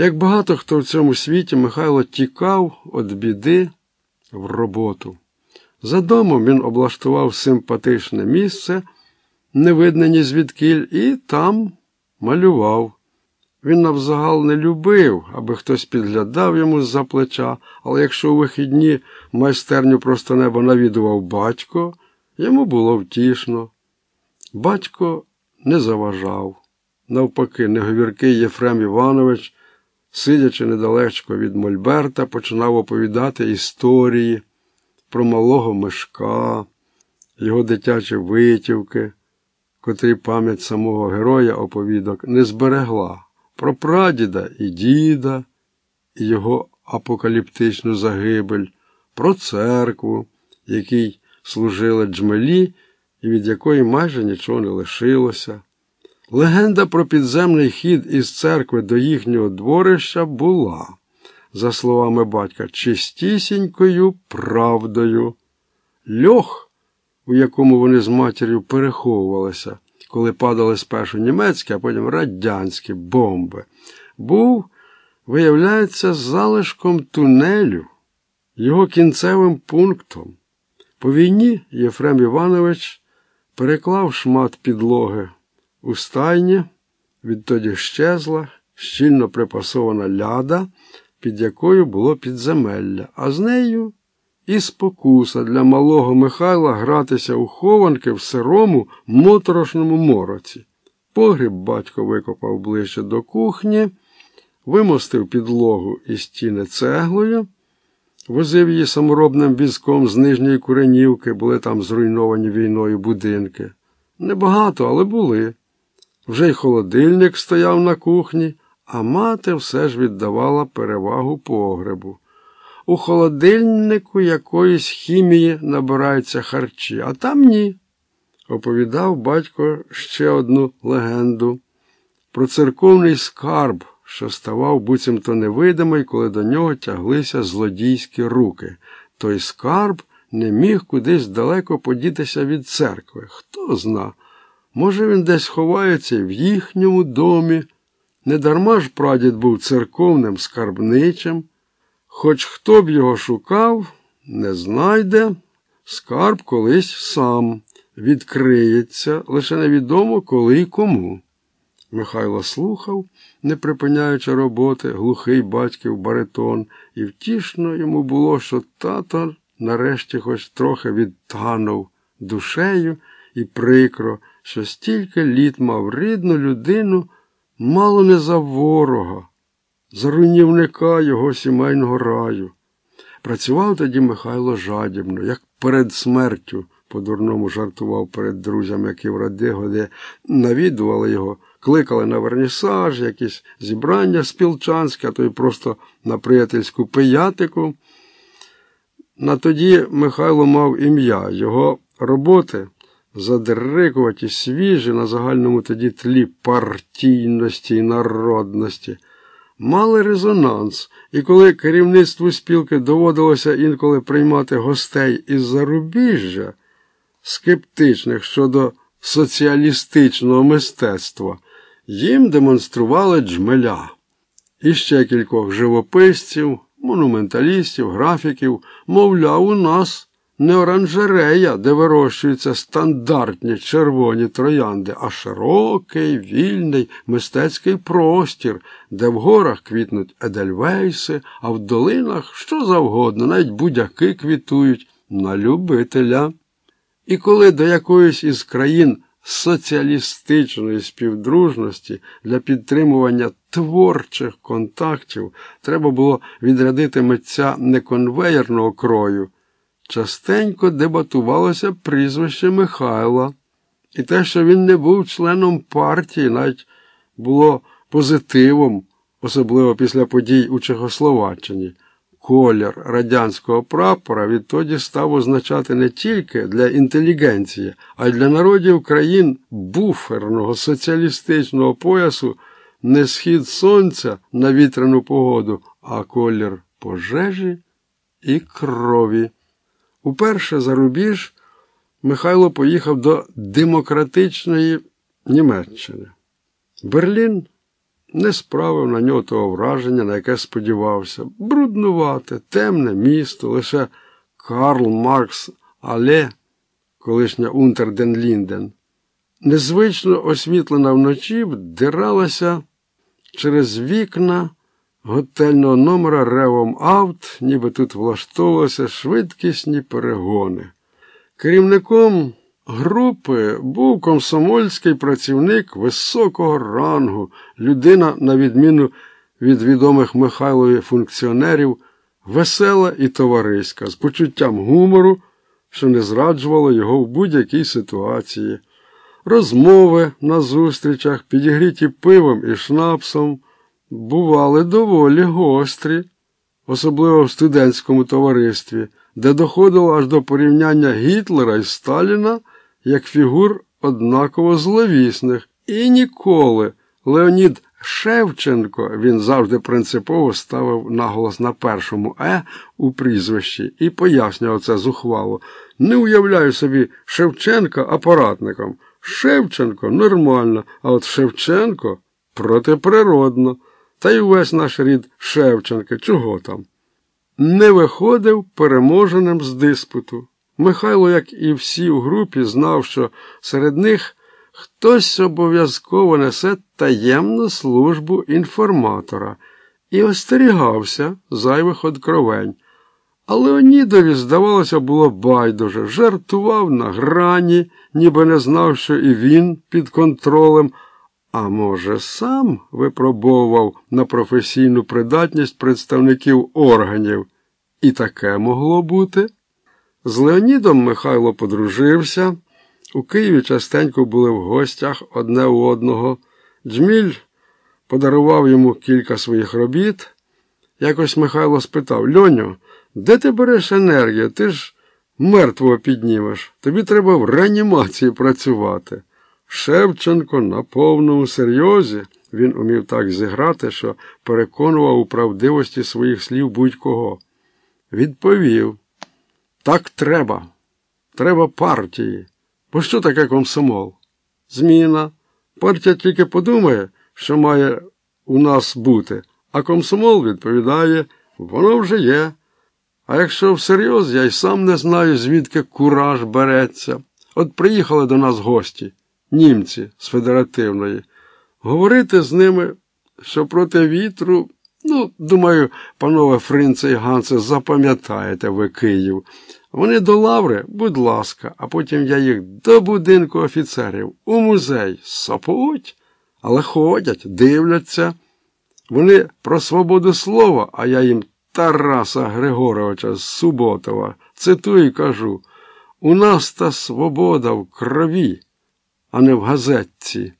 Як багато хто в цьому світі, Михайло тікав від біди в роботу. За домом він облаштував симпатичне місце, не видне ні звідкіль, і там малював. Він навзагал не любив, аби хтось підглядав йому з-за плеча, але якщо у вихідні майстерню просто небо навідував батько, йому було втішно. Батько не заважав. Навпаки, неговіркий Єфрем Іванович, сидячи недалечко від Мольберта, починав оповідати історії про малого мешка, його дитячі витівки, котрі пам'ять самого героя оповідок не зберегла про прадіда і діда, і його апокаліптичну загибель, про церкву, якій служили джмелі і від якої майже нічого не лишилося. Легенда про підземний хід із церкви до їхнього дворища була, за словами батька, чистісінькою правдою. Льох, у якому вони з матір'ю переховувалися, коли падали спершу німецькі, а потім радянські бомби, був, виявляється, залишком тунелю, його кінцевим пунктом. По війні Єфрем Іванович переклав шмат підлоги у стайні, відтоді щезла, щільно припасована ляда, під якою було підземелля, а з нею і спокуса для малого Михайла гратися у хованки в сирому моторошному мороці. Погріб батько викопав ближче до кухні, вимостив підлогу і стіни цеглою, возив її саморобним візком з нижньої куренівки, були там зруйновані війною будинки. Небагато, але були. Вже й холодильник стояв на кухні, а мати все ж віддавала перевагу погребу. У холодильнику якоїсь хімії набираються харчі, а там ні. Оповідав батько ще одну легенду про церковний скарб, що ставав буцімто невидимий, коли до нього тяглися злодійські руки. Той скарб не міг кудись далеко подітися від церкви. Хто зна, може, він десь ховається в їхньому домі. Недарма ж прадід був церковним скарбничим. Хоч хто б його шукав, не знайде, скарб колись сам відкриється, лише невідомо коли й кому. Михайло слухав, не припиняючи роботи, глухий батьків баритон, і втішно йому було, що тато нарешті хоч трохи відтанув душею і прикро, що стільки літ мав рідну людину, мало не за ворога за руйнівника його сімейного раю. Працював тоді Михайло жадібно, як перед смертю, по-дурному жартував перед друзями, які в Радиго, де навідували його, кликали на вернісаж, якісь зібрання спілчанське, а то й просто на приятельську пиятику. На тоді Михайло мав ім'я, його роботи задерикуваті, свіжі на загальному тоді тлі партійності і народності мали резонанс, і коли керівництву спілки доводилося інколи приймати гостей із зарубіжжя, скептичних щодо соціалістичного мистецтва, їм демонстрували джмеля. І ще кількох живописців, монументалістів, графіків, мовляв, у нас не оранжерея, де вирощуються стандартні червоні троянди, а широкий, вільний мистецький простір, де в горах квітнуть едельвейси, а в долинах що завгодно, навіть будь-яки квітують на любителя. І коли до якоїсь із країн соціалістичної співдружності для підтримування творчих контактів треба було відрядити митця неконвеєрного крою частенько дебатувалося прізвище Михайла, і те, що він не був членом партії, навіть було позитивом, особливо після подій у Чехословаччині. Колір радянського прапора відтоді став означати не тільки для інтелігенції, а й для народів країн буферного соціалістичного поясу не схід сонця на вітряну погоду, а колір пожежі і крові. Уперше за рубіж Михайло поїхав до демократичної Німеччини. Берлін не справив на нього того враження, на яке сподівався. Бруднувате, темне місто, лише Карл Маркс Але, колишня Унтерден-Лінден, незвично освітлена вночі, вдиралася через вікна готельного номера ревом авт, ніби тут влаштовувалися швидкісні перегони. Керівником групи був комсомольський працівник високого рангу, людина, на відміну від відомих Михайлові функціонерів, весела і товариська, з почуттям гумору, що не зраджувало його в будь-якій ситуації. Розмови на зустрічах, підігріті пивом і шнапсом, бували доволі гострі, особливо в студентському товаристві, де доходило аж до порівняння Гітлера і Сталіна як фігур однаково зловісних. І ніколи Леонід Шевченко він завжди принципово ставив наголос на першому Е у прізвищі і пояснював це зухвало. Не уявляю собі Шевченка апаратником. Шевченко нормально, а от Шевченко протиприродно. Та й увесь наш рід Шевченка, чого там? Не виходив переможеним з диспуту. Михайло, як і всі у групі, знав, що серед них хтось обов'язково несе таємну службу інформатора і остерігався зайвих откровень. Але Леонідові, здавалося, було байдуже, жартував на грані, ніби не знав, що і він під контролем, а може, сам випробовував на професійну придатність представників органів. І таке могло бути. З Леонідом Михайло подружився. У Києві частенько були в гостях одне у одного. Джміль подарував йому кілька своїх робіт. Якось Михайло спитав Льоню, де ти береш енергію? Ти ж мертвого піднімеш. Тобі треба в реанімації працювати. Шевченко на повному серйозі. Він умів так зіграти, що переконував у правдивості своїх слів будь-кого. Відповів. Так треба. Треба партії. Бо що таке комсомол? Зміна. Партія тільки подумає, що має у нас бути, а комсомол відповідає, воно вже є. А якщо всерйоз, я й сам не знаю, звідки кураж береться. От приїхали до нас гості, німці з федеративної. Говорити з ними, що проти вітру. Ну, думаю, панове Фринце і Ганце, запам'ятаєте ви Київ. Вони до лаври, будь ласка, а потім я їх до будинку офіцерів, у музей сапуть, але ходять, дивляться. Вони про свободу слова, а я їм Тараса Григоровича з Суботова цитую і кажу: у нас та свобода в крові, а не в газетці.